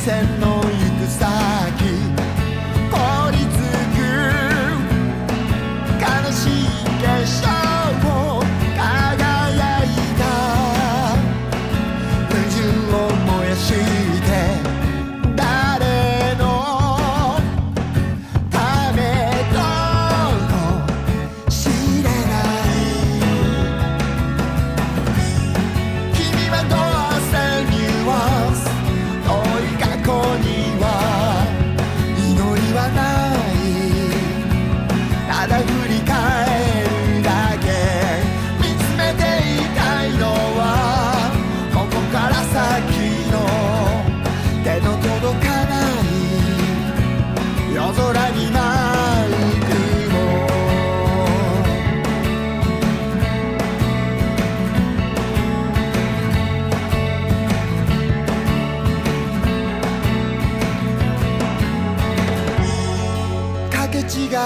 線の行く先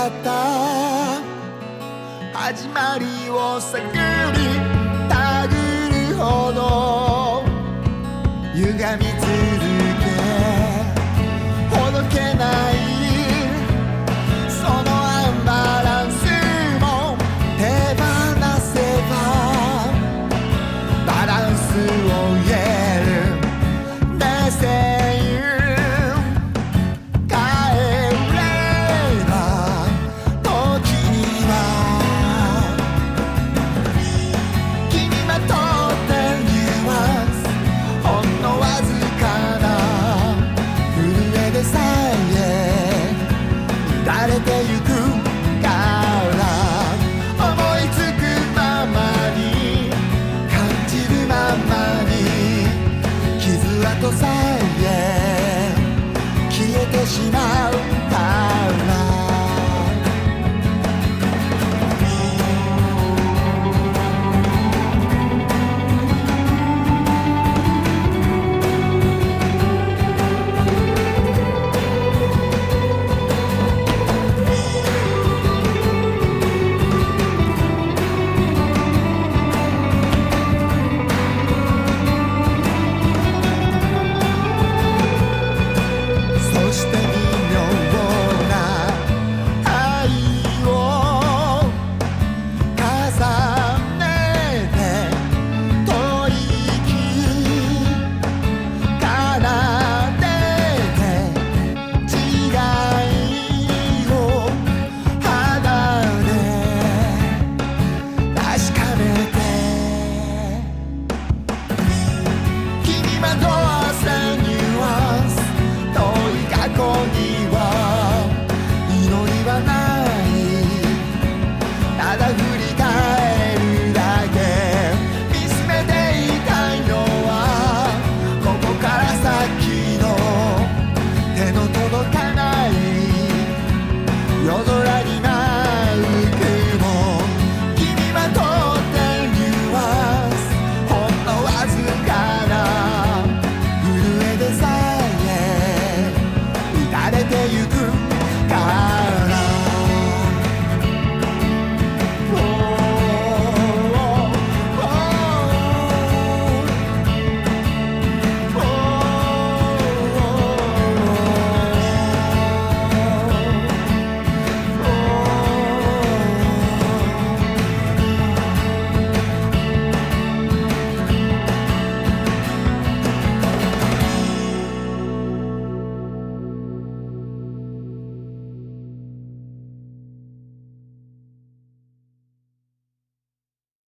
った。始まりを探り